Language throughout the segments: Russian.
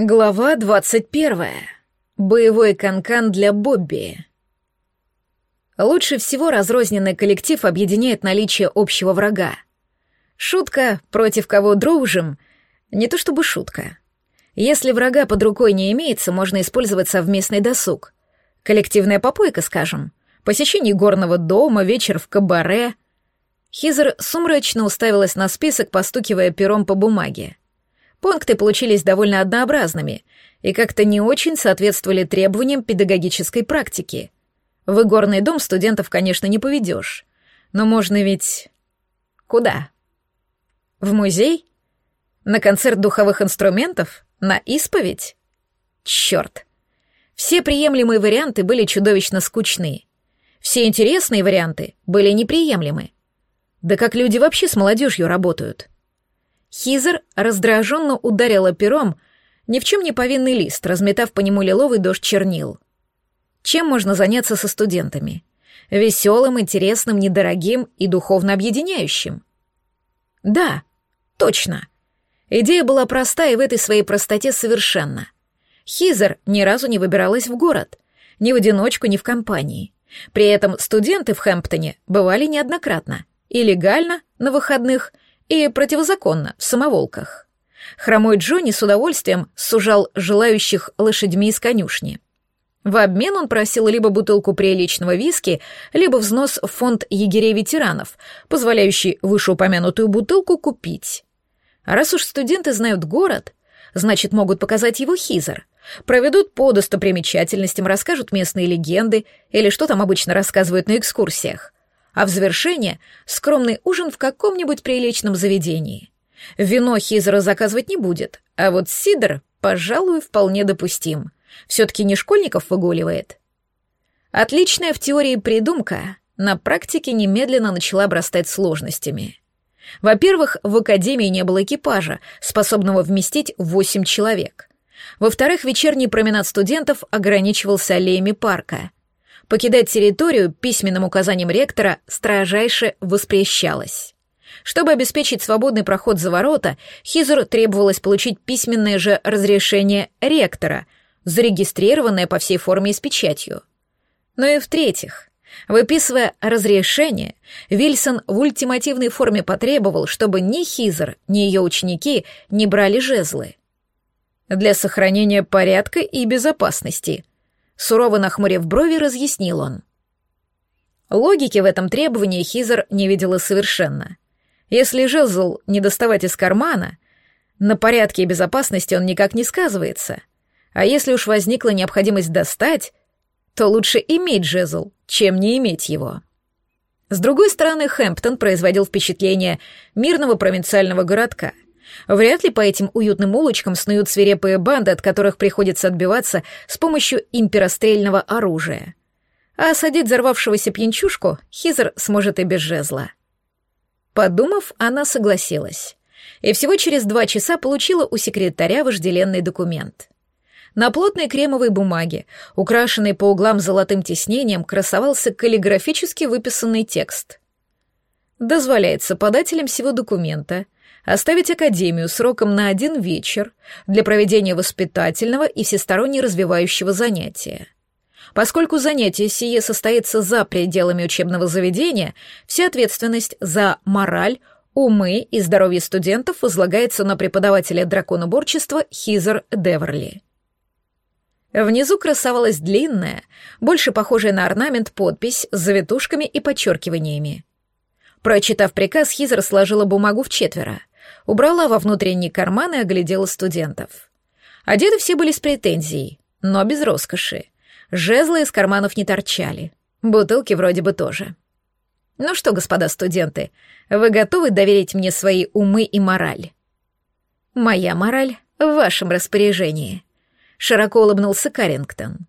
Глава двадцать первая. Боевой канкан для Бобби. Лучше всего разрозненный коллектив объединяет наличие общего врага. Шутка «против кого дружим» — не то чтобы шутка. Если врага под рукой не имеется, можно использовать совместный досуг. Коллективная попойка, скажем. Посещение горного дома, вечер в кабаре. Хизер сумрачно уставилась на список, постукивая пером по бумаге. Пункты получились довольно однообразными и как-то не очень соответствовали требованиям педагогической практики. В игорный дом студентов, конечно, не поведешь. Но можно ведь... Куда? В музей? На концерт духовых инструментов? На исповедь? Черт. Все приемлемые варианты были чудовищно скучны. Все интересные варианты были неприемлемы. Да как люди вообще с молодежью работают? Хизер раздраженно ударила пером ни в чем не повинный лист, разметав по нему лиловый дождь чернил. Чем можно заняться со студентами? Веселым, интересным, недорогим и духовно объединяющим. Да, точно. Идея была проста и в этой своей простоте совершенно. Хизер ни разу не выбиралась в город, ни в одиночку, ни в компании. При этом студенты в Хэмптоне бывали неоднократно, и легально, на выходных — и противозаконно в самоволках. Хромой Джонни с удовольствием сужал желающих лошадьми из конюшни. В обмен он просил либо бутылку приличного виски, либо взнос в фонд егерей-ветеранов, позволяющий вышеупомянутую бутылку купить. А раз уж студенты знают город, значит, могут показать его хизер, проведут по достопримечательностям, расскажут местные легенды или что там обычно рассказывают на экскурсиях а в завершение — скромный ужин в каком-нибудь приличном заведении. Вино Хизера заказывать не будет, а вот сидр, пожалуй, вполне допустим. Все-таки не школьников выгуливает. Отличная в теории придумка на практике немедленно начала обрастать сложностями. Во-первых, в академии не было экипажа, способного вместить восемь человек. Во-вторых, вечерний променад студентов ограничивался аллеями парка — Покидать территорию письменным указанием ректора строжайше воспрещалось. Чтобы обеспечить свободный проход за ворота, Хизеру требовалось получить письменное же разрешение ректора, зарегистрированное по всей форме и с печатью. Но и в-третьих, выписывая разрешение, Вильсон в ультимативной форме потребовал, чтобы ни Хизер, ни ее ученики не брали жезлы. Для сохранения порядка и безопасности, Сурово нахмурив брови, разъяснил он. Логики в этом требовании Хизер не видела совершенно. Если жезл не доставать из кармана, на порядке и безопасности он никак не сказывается. А если уж возникла необходимость достать, то лучше иметь жезл, чем не иметь его. С другой стороны, Хэмптон производил впечатление мирного провинциального городка — Вряд ли по этим уютным улочкам снуют свирепые банды, от которых приходится отбиваться с помощью имперострельного оружия. А осадить взорвавшегося пьянчушку Хизер сможет и без жезла. Подумав, она согласилась. И всего через два часа получила у секретаря вожделенный документ. На плотной кремовой бумаге, украшенной по углам золотым тиснением, красовался каллиграфически выписанный текст. Дозволяется подателям всего документа — оставить Академию сроком на один вечер для проведения воспитательного и всесторонне развивающего занятия. Поскольку занятие сие состоится за пределами учебного заведения, вся ответственность за мораль, умы и здоровье студентов возлагается на преподавателя драконоборчества Хизер Деверли. Внизу красовалась длинная, больше похожая на орнамент подпись с завитушками и подчеркиваниями. Прочитав приказ, Хизер сложила бумагу в четверо убрала во внутренний карман и оглядела студентов. Одеты все были с претензией, но без роскоши. Жезлы из карманов не торчали. Бутылки вроде бы тоже. Ну что, господа студенты, вы готовы доверить мне свои умы и мораль? Моя мораль в вашем распоряжении. Широко улыбнулся Карингтон.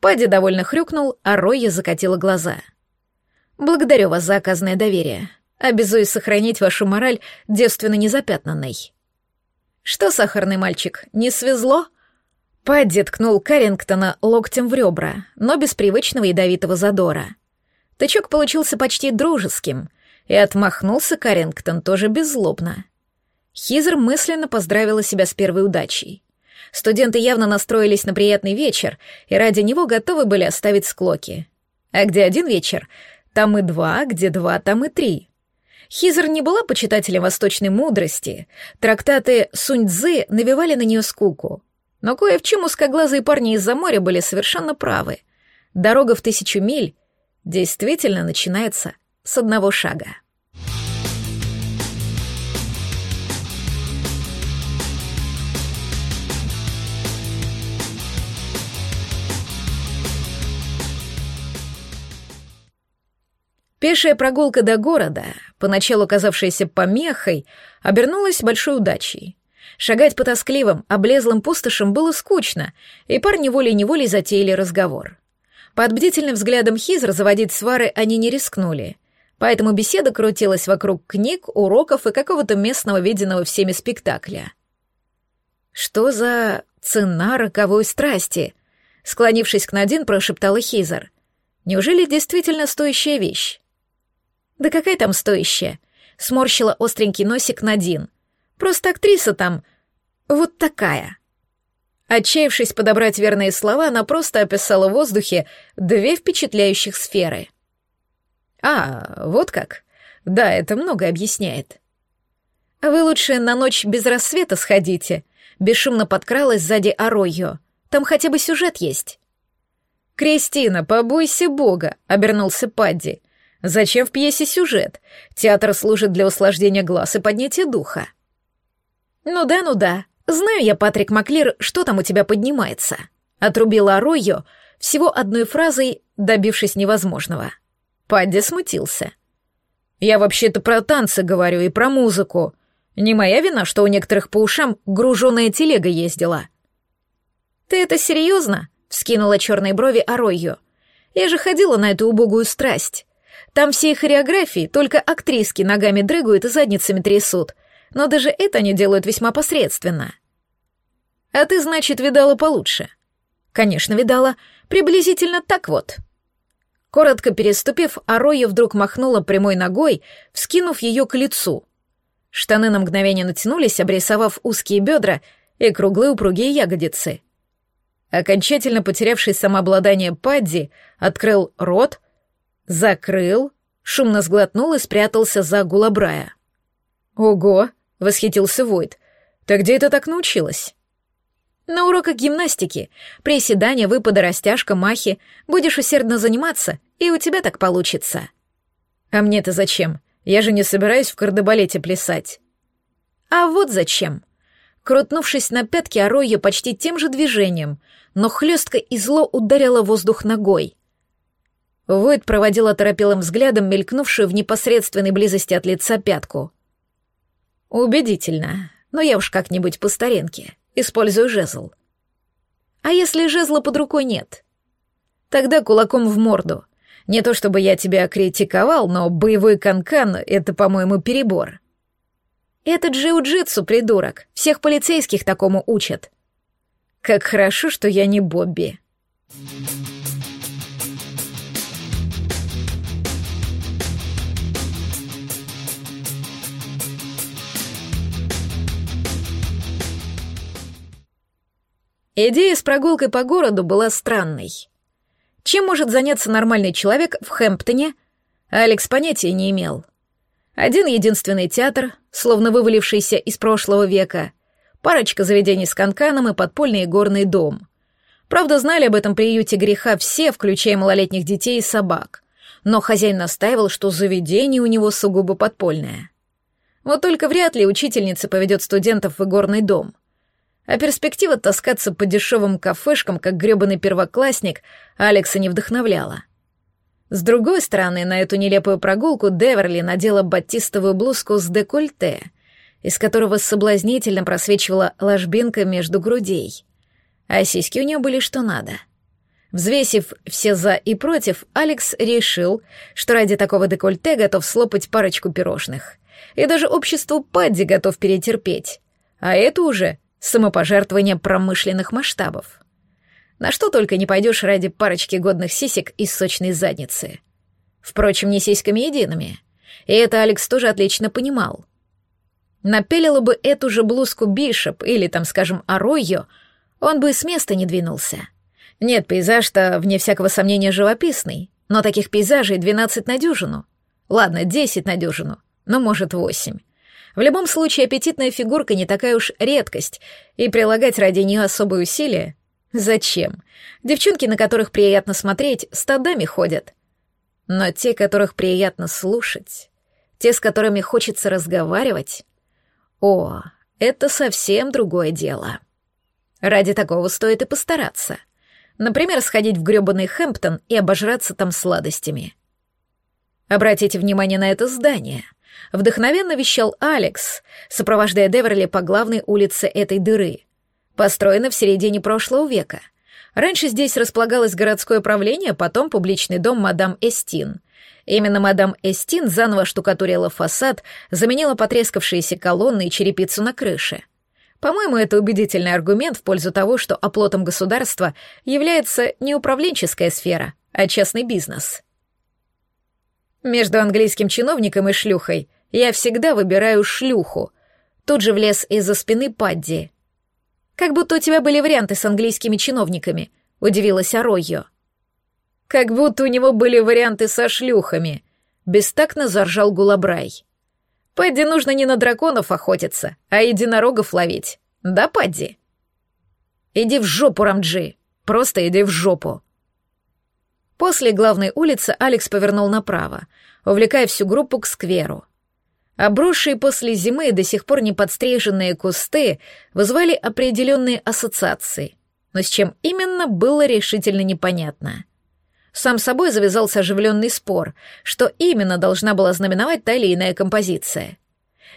Падди довольно хрюкнул, а Ройя закатила глаза. «Благодарю вас за оказанное доверие. Обязуюсь сохранить вашу мораль девственно незапятнанной. Что, сахарный мальчик, не свезло? Падди ткнул Карингтона локтем в ребра, но без привычного ядовитого задора. Тычок получился почти дружеским, и отмахнулся Карингтон тоже беззлобно. Хизер мысленно поздравила себя с первой удачей. Студенты явно настроились на приятный вечер и ради него готовы были оставить склоки. А где один вечер, там и два, где два, там и три. Хизер не была почитателем восточной мудрости, трактаты Сунь-Цзы навевали на нее скуку. Но кое в чем узкоглазые парни из-за моря были совершенно правы. Дорога в тысячу миль действительно начинается с одного шага. Пешая прогулка до города, поначалу казавшаяся помехой, обернулась большой удачей. Шагать по тоскливым, облезлым пустошам было скучно, и парни волей-неволей затеяли разговор. Под бдительным взглядом Хизра заводить свары они не рискнули, поэтому беседа крутилась вокруг книг, уроков и какого-то местного виденного всеми спектакля. «Что за цена роковой страсти?» Склонившись к Надин, прошептала Хизер. «Неужели действительно стоящая вещь?» «Да какая там стоящая?» — сморщила остренький носик Надин. «Просто актриса там вот такая». Отчаявшись подобрать верные слова, она просто описала в воздухе две впечатляющих сферы. «А, вот как? Да, это много объясняет». «А вы лучше на ночь без рассвета сходите», — бесшумно подкралась сзади Аройо. «Там хотя бы сюжет есть». «Кристина, побойся Бога», — обернулся Падди. Зачем в пьесе сюжет? Театр служит для услаждения глаз и поднятия духа. Ну да, ну да. Знаю я, Патрик Маклир, что там у тебя поднимается. Отрубила Аройо всего одной фразой, добившись невозможного. Падди смутился. Я вообще-то про танцы говорю и про музыку. Не моя вина, что у некоторых по ушам груженная телега ездила. Ты это серьезно? Вскинула черные брови Аройо. Я же ходила на эту убогую страсть. Там все хореографии, только актриски ногами дрыгают и задницами трясут. Но даже это они делают весьма посредственно. А ты, значит, видала получше? Конечно, видала. Приблизительно так вот. Коротко переступив, Ароя вдруг махнула прямой ногой, вскинув ее к лицу. Штаны на мгновение натянулись, обрисовав узкие бедра и круглые упругие ягодицы. Окончательно потерявший самообладание Падди открыл рот, закрыл, шумно сглотнул и спрятался за гулабрая. «Ого!» — восхитился Войт. «Ты где это так научилась?» «На уроках гимнастики. Приседания, выпады, растяжка, махи. Будешь усердно заниматься, и у тебя так получится». «А мне-то зачем? Я же не собираюсь в кардебалете плясать». «А вот зачем». Крутнувшись на пятки, Ароя почти тем же движением, но хлестко и зло ударила воздух ногой. Войд проводил оторопелым взглядом мелькнувшую в непосредственной близости от лица пятку. «Убедительно, но я уж как-нибудь по старинке. Использую жезл». «А если жезла под рукой нет?» «Тогда кулаком в морду. Не то чтобы я тебя критиковал, но боевой канкан — это, по-моему, перебор». «Это джиу-джитсу, придурок. Всех полицейских такому учат». «Как хорошо, что я не Бобби». Идея с прогулкой по городу была странной. Чем может заняться нормальный человек в Хэмптоне? Алекс понятия не имел. Один единственный театр, словно вывалившийся из прошлого века, парочка заведений с канканом и подпольный горный дом. Правда, знали об этом приюте греха все, включая малолетних детей и собак. Но хозяин настаивал, что заведение у него сугубо подпольное. Вот только вряд ли учительница поведет студентов в игорный дом а перспектива таскаться по дешевым кафешкам, как грёбаный первоклассник, Алекса не вдохновляла. С другой стороны, на эту нелепую прогулку Деверли надела батистовую блузку с декольте, из которого соблазнительно просвечивала ложбинка между грудей. А сиськи у нее были что надо. Взвесив все «за» и «против», Алекс решил, что ради такого декольте готов слопать парочку пирожных. И даже обществу Падди готов перетерпеть. А это уже самопожертвование промышленных масштабов. На что только не пойдешь ради парочки годных сисек из сочной задницы. Впрочем, не сиськами едиными. И это Алекс тоже отлично понимал. Напелила бы эту же блузку Бишоп или, там, скажем, Аройо, он бы с места не двинулся. Нет, пейзаж-то, вне всякого сомнения, живописный, но таких пейзажей двенадцать на дюжину. Ладно, десять на дюжину, но, может, восемь. В любом случае, аппетитная фигурка не такая уж редкость, и прилагать ради нее особые усилия Зачем? Девчонки, на которых приятно смотреть, стадами ходят. Но те, которых приятно слушать, те, с которыми хочется разговаривать, о, это совсем другое дело. Ради такого стоит и постараться. Например, сходить в грёбаный Хэмптон и обожраться там сладостями. Обратите внимание на это здание. Вдохновенно вещал Алекс, сопровождая Деверли по главной улице этой дыры — Построена в середине прошлого века. Раньше здесь располагалось городское правление, потом публичный дом мадам Эстин. Именно мадам Эстин заново штукатурила фасад, заменила потрескавшиеся колонны и черепицу на крыше. По-моему, это убедительный аргумент в пользу того, что оплотом государства является не управленческая сфера, а частный бизнес. Между английским чиновником и шлюхой я всегда выбираю шлюху. Тут же влез из-за спины Падди. Как будто у тебя были варианты с английскими чиновниками», — удивилась Аройо. «Как будто у него были варианты со шлюхами», — бестактно заржал Гулабрай. «Падди нужно не на драконов охотиться, а единорогов ловить. Да, Падди?» «Иди в жопу, Рамджи! Просто иди в жопу!» После главной улицы Алекс повернул направо, увлекая всю группу к скверу. Обросшие после зимы до сих пор не подстриженные кусты вызвали определенные ассоциации, но с чем именно было решительно непонятно. Сам собой завязался оживленный спор, что именно должна была знаменовать та или иная композиция.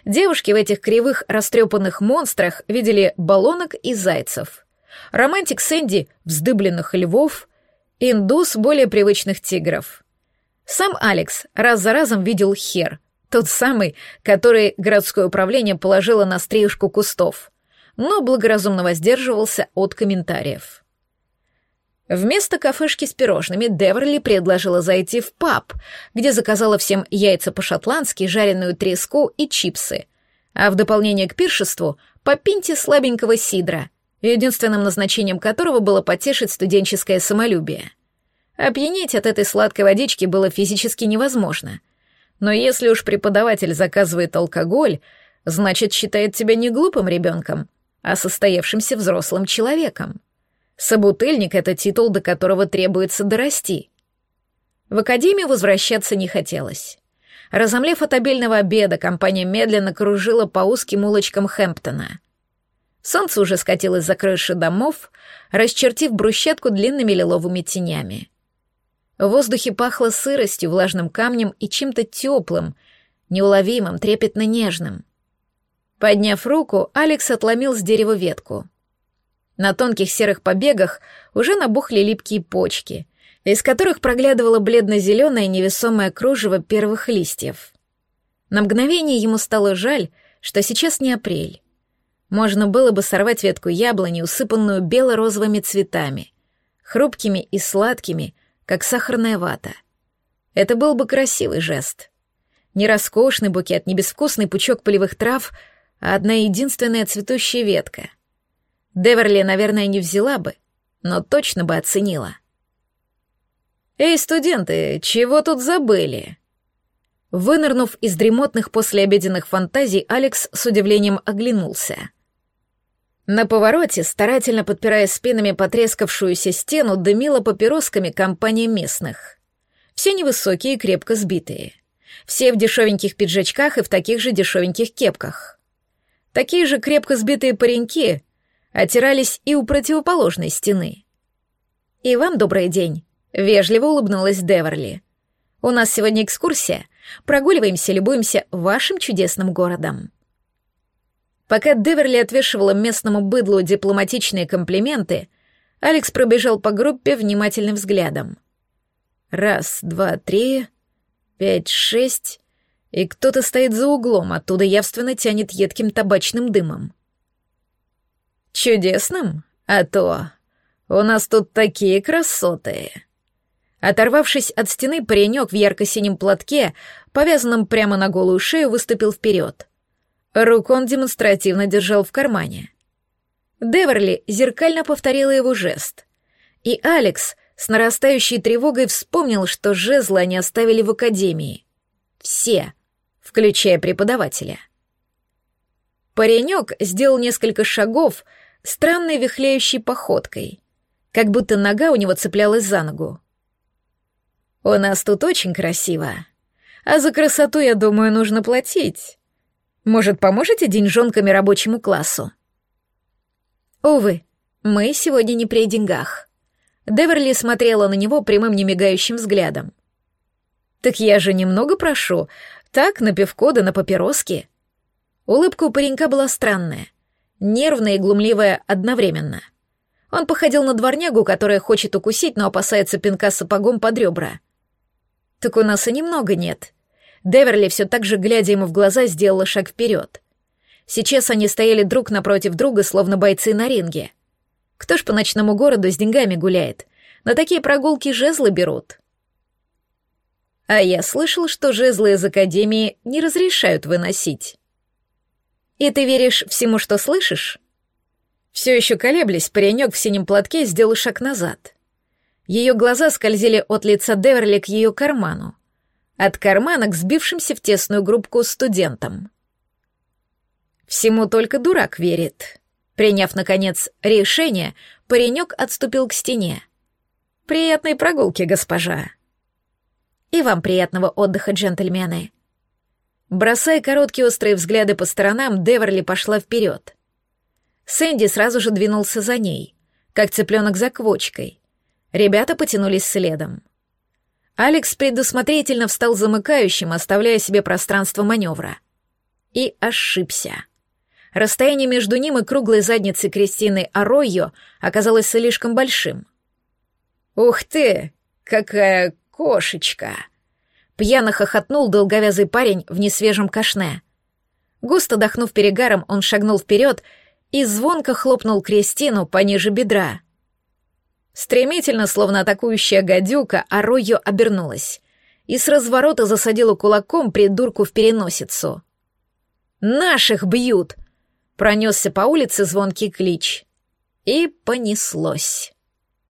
Девушки в этих кривых растрепанных монстрах видели баллонок и зайцев. Романтик Сэнди — вздыбленных львов, индус — более привычных тигров. Сам Алекс раз за разом видел хер, тот самый, который городское управление положило на стрижку кустов, но благоразумно воздерживался от комментариев. Вместо кафешки с пирожными Деверли предложила зайти в паб, где заказала всем яйца по-шотландски, жареную треску и чипсы, а в дополнение к пиршеству — по пинте слабенького сидра, единственным назначением которого было потешить студенческое самолюбие. Опьянеть от этой сладкой водички было физически невозможно — но если уж преподаватель заказывает алкоголь, значит, считает тебя не глупым ребенком, а состоявшимся взрослым человеком. Собутыльник — это титул, до которого требуется дорасти. В академию возвращаться не хотелось. Разомлев от обильного обеда, компания медленно кружила по узким улочкам Хэмптона. Солнце уже скатилось за крыши домов, расчертив брусчатку длинными лиловыми тенями. В воздухе пахло сыростью, влажным камнем и чем-то теплым, неуловимым, трепетно нежным. Подняв руку, Алекс отломил с дерева ветку. На тонких серых побегах уже набухли липкие почки, из которых проглядывало бледно-зеленое невесомое кружево первых листьев. На мгновение ему стало жаль, что сейчас не апрель. Можно было бы сорвать ветку яблони, усыпанную бело-розовыми цветами, хрупкими и сладкими, как сахарная вата. Это был бы красивый жест. Не роскошный букет, не безвкусный пучок полевых трав, а одна единственная цветущая ветка. Деверли, наверное, не взяла бы, но точно бы оценила. «Эй, студенты, чего тут забыли?» Вынырнув из дремотных послеобеденных фантазий, Алекс с удивлением оглянулся — на повороте, старательно подпирая спинами потрескавшуюся стену, дымила папиросками компания местных. Все невысокие и крепко сбитые. Все в дешевеньких пиджачках и в таких же дешевеньких кепках. Такие же крепко сбитые пареньки отирались и у противоположной стены. «И вам добрый день», — вежливо улыбнулась Деверли. «У нас сегодня экскурсия. Прогуливаемся, любуемся вашим чудесным городом». Пока Деверли отвешивала местному быдлу дипломатичные комплименты, Алекс пробежал по группе внимательным взглядом. Раз, два, три, пять, шесть, и кто-то стоит за углом, оттуда явственно тянет едким табачным дымом. «Чудесным? А то! У нас тут такие красоты!» Оторвавшись от стены, паренек в ярко-синем платке, повязанном прямо на голую шею, выступил вперед — Руку он демонстративно держал в кармане. Деверли зеркально повторила его жест. И Алекс с нарастающей тревогой вспомнил, что жезлы они оставили в академии. Все, включая преподавателя. Паренек сделал несколько шагов странной вихляющей походкой, как будто нога у него цеплялась за ногу. «У нас тут очень красиво, а за красоту, я думаю, нужно платить. Может, поможете деньжонками рабочему классу?» Увы, мы сегодня не при деньгах. Деверли смотрела на него прямым немигающим взглядом. «Так я же немного прошу. Так, на пивко да на папироски». Улыбка у паренька была странная, нервная и глумливая одновременно. Он походил на дворнягу, которая хочет укусить, но опасается пинка сапогом под ребра. «Так у нас и немного нет». Деверли, все так же глядя ему в глаза, сделала шаг вперед. Сейчас они стояли друг напротив друга, словно бойцы на ринге. Кто ж по ночному городу с деньгами гуляет? На такие прогулки жезлы берут. А я слышал, что жезлы из Академии не разрешают выносить. И ты веришь всему, что слышишь? Все еще колеблясь, паренек в синем платке сделал шаг назад. Ее глаза скользили от лица Деверли к ее карману, от кармана к сбившимся в тесную группку студентам. Всему только дурак верит. Приняв, наконец, решение, паренек отступил к стене. «Приятной прогулки, госпожа!» «И вам приятного отдыха, джентльмены!» Бросая короткие острые взгляды по сторонам, Деверли пошла вперед. Сэнди сразу же двинулся за ней, как цыпленок за квочкой. Ребята потянулись следом. Алекс предусмотрительно встал замыкающим, оставляя себе пространство маневра. И ошибся. Расстояние между ним и круглой задницей Кристины Аройо оказалось слишком большим. «Ух ты, какая кошечка!» Пьяно хохотнул долговязый парень в несвежем кашне. Густо дохнув перегаром, он шагнул вперед и звонко хлопнул Кристину пониже бедра. Стремительно, словно атакующая гадюка, Аройо обернулась и с разворота засадила кулаком придурку в переносицу. «Наших бьют!» Пронесся по улице звонкий клич. И понеслось.